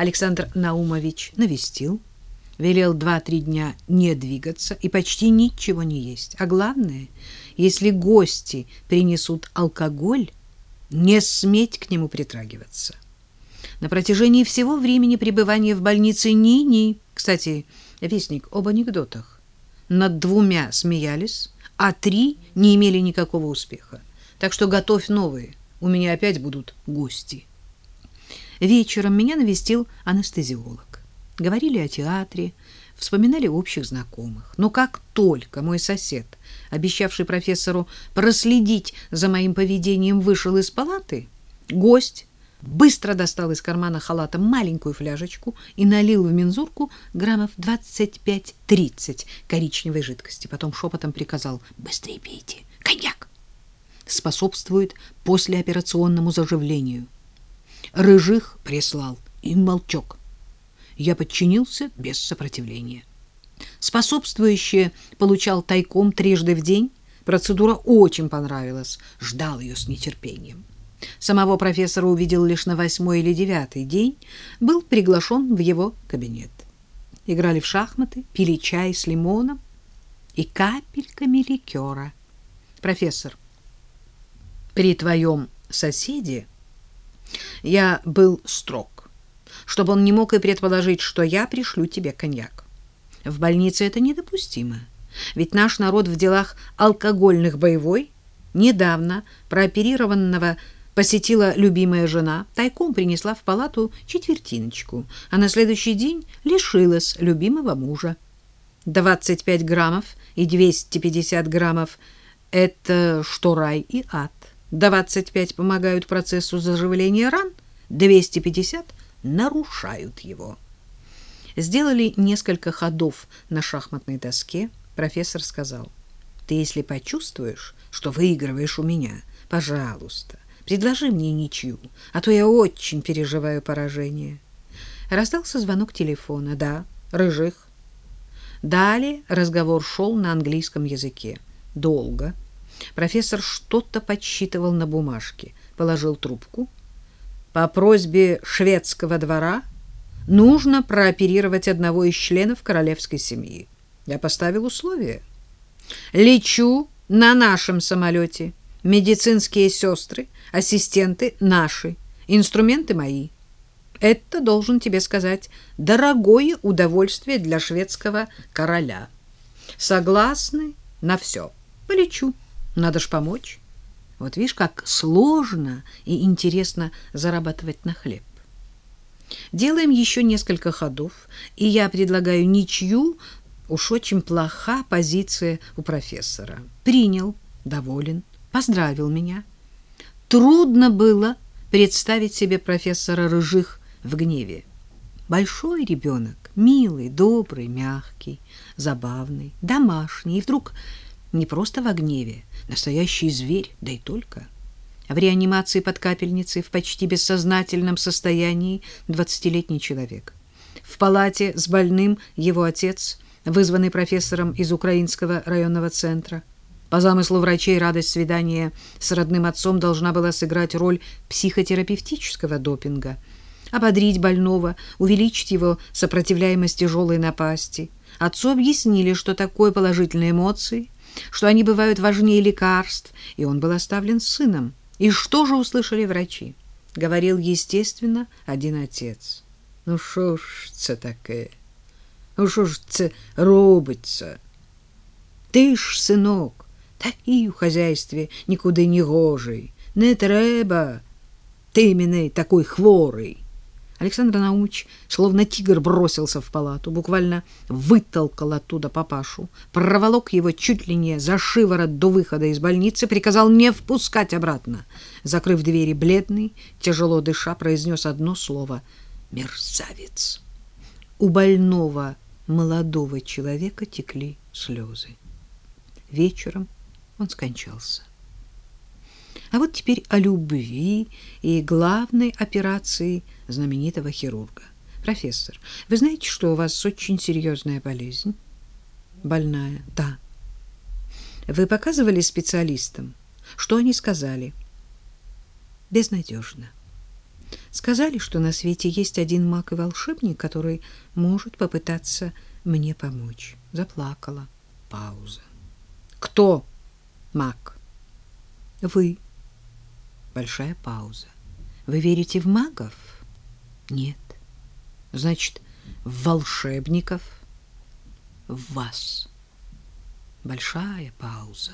Александр Наумович навестил, велел два-три дня не двигаться и почти ничего не есть. А главное, если гости принесут алкоголь, не сметь к нему притрагиваться. На протяжении всего времени пребывания в больнице ни-ни, кстати, вестник об анекдотах, над двумя смеялись, а три не имели никакого успеха. Так что готовь новые, у меня опять будут гости. Вечером меня навестил анестезиолог. Говорили о театре, вспоминали общих знакомых. Но как только мой сосед, обещавший профессору проследить за моим поведением, вышел из палаты, гость быстро достал из кармана халата маленькую фляжечку и налил в мензурку граммов 25-30 коричневой жидкости. Потом шепотом приказал «Быстрее пейте! Коньяк!» Способствует послеоперационному заживлению. Рыжих прислал и молчок. Я подчинился без сопротивления. Способствующее получал тайком трижды в день. Процедура очень понравилась. Ждал ее с нетерпением. Самого профессора увидел лишь на восьмой или девятый день, был приглашен в его кабинет. Играли в шахматы, пили чай с лимоном и капельками ликера. Профессор, при твоем соседе я был строг, чтобы он не мог и предположить, что я пришлю тебе коньяк. В больнице это недопустимо, ведь наш народ в делах алкогольных боевой недавно прооперированного посетила любимая жена, тайком принесла в палату четвертиночку, а на следующий день лишилась любимого мужа. 25 граммов и 250 граммов – это что рай и ад. 25 помогают процессу заживления ран, 250 нарушают его. Сделали несколько ходов на шахматной доске. Профессор сказал, ты если почувствуешь, что выигрываешь у меня, пожалуйста, предложи мне ничью, а то я очень переживаю поражение. Раздался звонок телефона. Да, Рыжих. Далее разговор шел на английском языке. Долго. Профессор что-то подсчитывал на бумажке, положил трубку. По просьбе шведского двора нужно прооперировать одного из членов королевской семьи. Я поставил условие. Лечу на нашем самолете. Медицинские сестры, ассистенты наши, инструменты мои. Это, должен тебе сказать, дорогое удовольствие для шведского короля. Согласны на все. Полечу. Надо ж помочь. Вот видишь, как сложно и интересно зарабатывать на хлеб. Делаем еще несколько ходов, и я предлагаю ничью, уж очень плоха позиция у профессора. Принял, доволен, поздравил меня. Трудно было представить себе профессора Рыжих в гневе. Большой ребенок, милый, добрый, мягкий, забавный, домашний, и вдруг не просто в гневе, настоящий зверь, да и только. В реанимации под капельницей в почти бессознательном состоянии двадцатилетний человек. В палате с больным его отец, вызванный профессором из Украинского районного центра. По замыслу врачей радость свидания с родным отцом должна была сыграть роль психотерапевтического допинга, ободрить больного, увеличить его сопротивляемость тяжелой напасти. Отцу объяснили, что такое положительные эмоции – что они бывают важнее лекарств, и он был оставлен сыном. И что же услышали врачи? Говорил, естественно, один отец. Ну що ж це таке? Ну що ж це робиться? Ти ж, синок, такий у хазяйстві нікуди не гожий. Не треба. Ти мене такой хворий. Александр Наумович, словно тигр, бросился в палату, буквально вытолкал оттуда папашу, проволок его чуть ли не за шиворот до выхода из больницы, приказал не впускать обратно. Закрыв двери, бледный, тяжело дыша, произнес одно слово «мерзавец». У больного молодого человека текли слезы. Вечером он скончался. А вот теперь о любви и главной операции знаменитого хирурга. Профессор, вы знаете, что у вас очень серьезная болезнь? Больная, да. Вы показывали специалистам? Что они сказали? Безнадежно. Сказали, что на свете есть один маг и волшебник, который может попытаться мне помочь. Заплакала. Пауза. Кто маг? Вы. Большая пауза. Вы верите в магов? Нет. Значит, в волшебников? В вас. Большая пауза.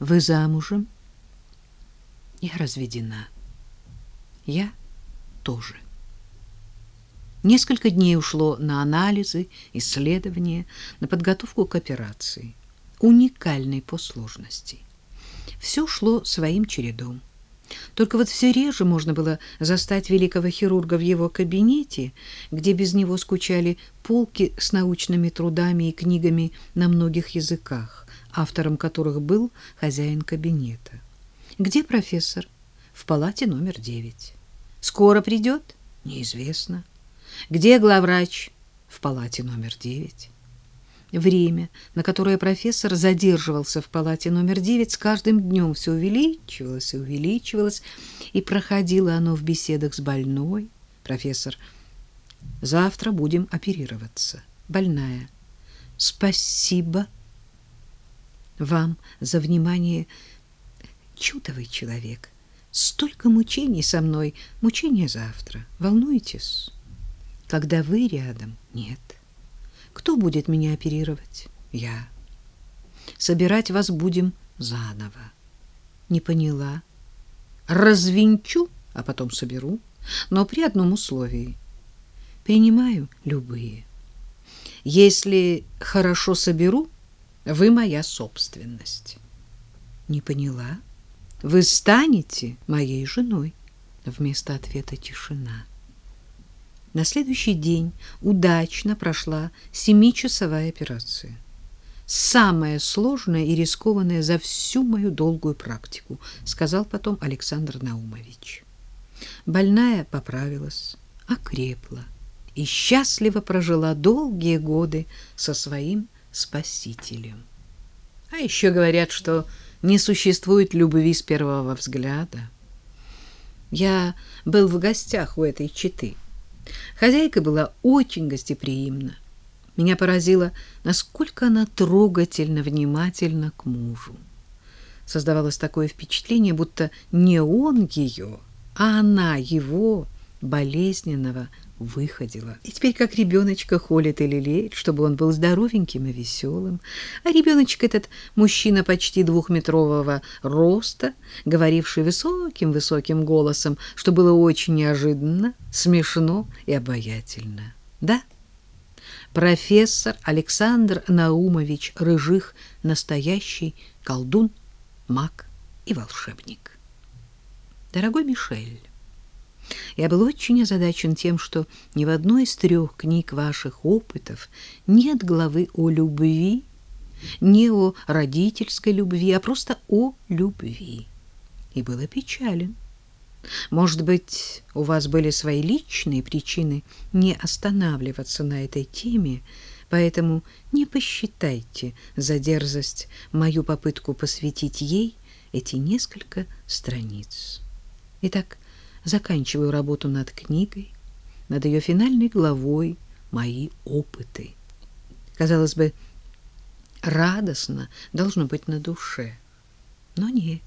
Вы замужем? Я разведена. Я тоже. Несколько дней ушло на анализы, исследования, на подготовку к операции, уникальной по сложности. Все шло своим чередом. Только вот все реже можно было застать великого хирурга в его кабинете, где без него скучали полки с научными трудами и книгами на многих языках, автором которых был хозяин кабинета. Где профессор? В палате номер девять. Скоро придет? Неизвестно. Где главврач? В палате номер девять. Время, на которое профессор задерживался в палате номер девять, с каждым днем все увеличивалось и увеличивалось, и проходило оно в беседах с больной. Профессор, завтра будем оперироваться. Больная. Спасибо вам за внимание. Чудовый человек. Столько мучений со мной. Мучения завтра. Волнуетесь? Когда вы рядом? Нет. Кто будет меня оперировать? Я. Собирать вас будем заново. Не поняла. Развинчу, а потом соберу, но при одном условии. Принимаю любые. Если хорошо соберу, вы моя собственность. Не поняла. Вы станете моей женой. Вместо ответа тишина. На следующий день удачно прошла семичасовая операция. Самая сложная и рискованная за всю мою долгую практику, сказал потом Александр Наумович. Больная поправилась, окрепла и счастливо прожила долгие годы со своим спасителем. А еще говорят, что не существует любви с первого взгляда. Я был в гостях у этой четы. Хозяйка была очень гостеприимна. Меня поразило, насколько она трогательно внимательна к мужу. Создавалось такое впечатление, будто не он ее, а она его, болезненного, выходила. И теперь как ребеночка холит и лелеет, чтобы он был здоровеньким и веселым. А ребеночек этот мужчина почти двухметрового роста, говоривший высоким-высоким голосом, что было очень неожиданно, смешно и обаятельно. Да, профессор Александр Наумович Рыжих настоящий колдун, маг и волшебник. Дорогой Мишель, я был очень озадачен тем, что ни в одной из трех книг ваших опытов нет главы о любви, не о родительской любви, а просто о любви. И было печален. Может быть, у вас были свои личные причины не останавливаться на этой теме, поэтому не посчитайте за дерзость мою попытку посвятить ей эти несколько страниц. Итак, заканчиваю работу над книгой, над ее финальной главой «Мои опыты». Казалось бы, радостно должно быть на душе, но нет.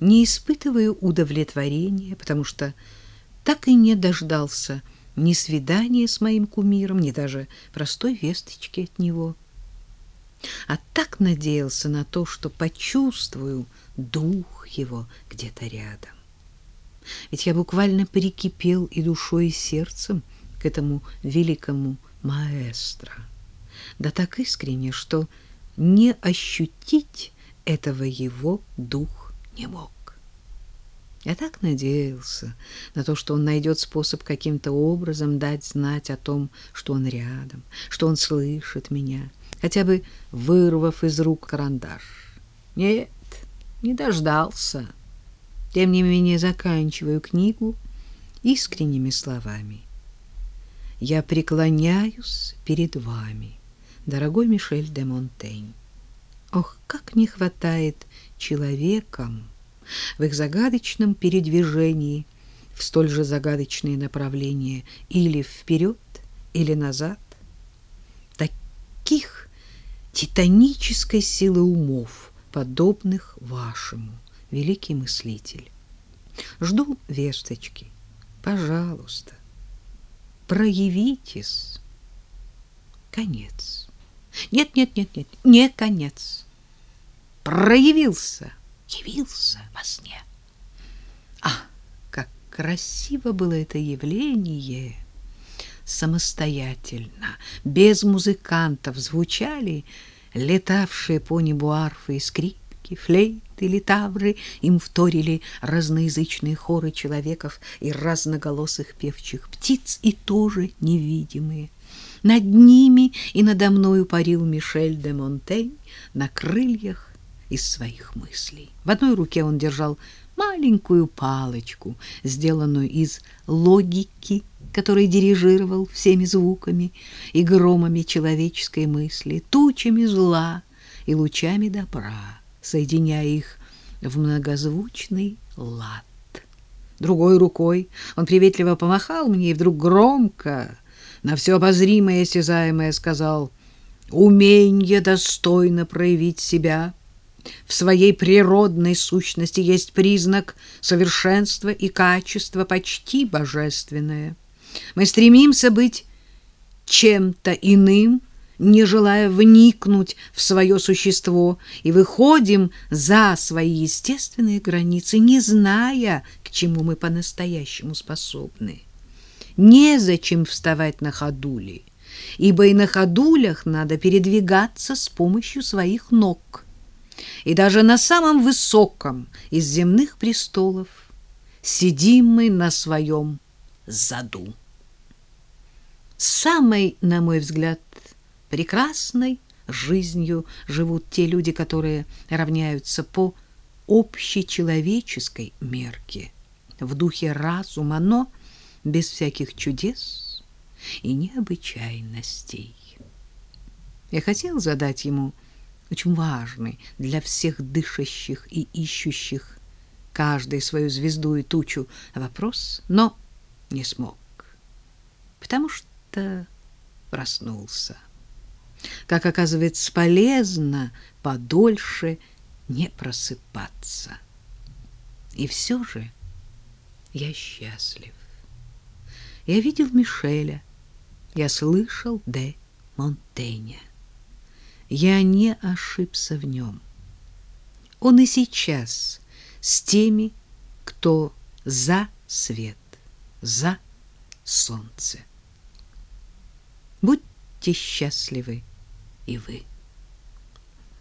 Не испытываю удовлетворения, потому что так и не дождался ни свидания с моим кумиром, ни даже простой весточки от него. А так надеялся на то, что почувствую дух его где-то рядом. Ведь я буквально прикипел и душой, и сердцем к этому великому маэстро. Да так искренне, что не ощутить этого его дух не мог. Я так надеялся на то, что он найдет способ каким-то образом дать знать о том, что он рядом, что он слышит меня, хотя бы вырвав из рук карандаш. Нет, не дождался. Тем не менее заканчиваю книгу искренними словами. Я преклоняюсь перед вами, дорогой Мишель де Монтень. Ох, как не хватает человекам в их загадочном передвижении в столь же загадочные направления или вперед, или назад. Таких титанической силы умов, подобных вашему, великий мыслитель. Жду весточки. Пожалуйста, проявитесь. Конец. Нет, нет, нет, нет, не конец. Проявился, явился во сне. А, как красиво было это явление! Самостоятельно, без музыкантов звучали летавшие по небу арфы и скрипки, флейты, литавры, им вторили разноязычные хоры человеков и разноголосых певчих птиц, и тоже невидимые. Над ними и надо мною парил Мишель де Монтень на крыльях из своих мыслей. В одной руке он держал маленькую палочку, сделанную из логики, который дирижировал всеми звуками и громами человеческой мысли, тучами зла и лучами добра, соединяя их в многозвучный лад. Другой рукой он приветливо помахал мне и вдруг громко на все обозримое и осязаемое сказал «Уменье достойно проявить себя» в своей природной сущности есть признак совершенства и качества почти божественное. Мы стремимся быть чем-то иным, не желая вникнуть в свое существо, и выходим за свои естественные границы, не зная, к чему мы по-настоящему способны. Незачем вставать на ходули, ибо и на ходулях надо передвигаться с помощью своих ног. И даже на самом высоком из земных престолов сидим мы на своем заду. Самой, на мой взгляд, прекрасной жизнью живут те люди, которые равняются по общечеловеческой мерке, в духе разума, но без всяких чудес и необычайностей. Я хотел задать ему очень важный для всех дышащих и ищущих каждый свою звезду и тучу вопрос, но не смог, потому что проснулся. Как оказывается, полезно подольше не просыпаться. И все же я счастлив. Я видел Мишеля, я слышал де Монтеня. Я не ошибся в нем. Он и сейчас с теми, кто за свет, за солнце. Будьте счастливы и вы.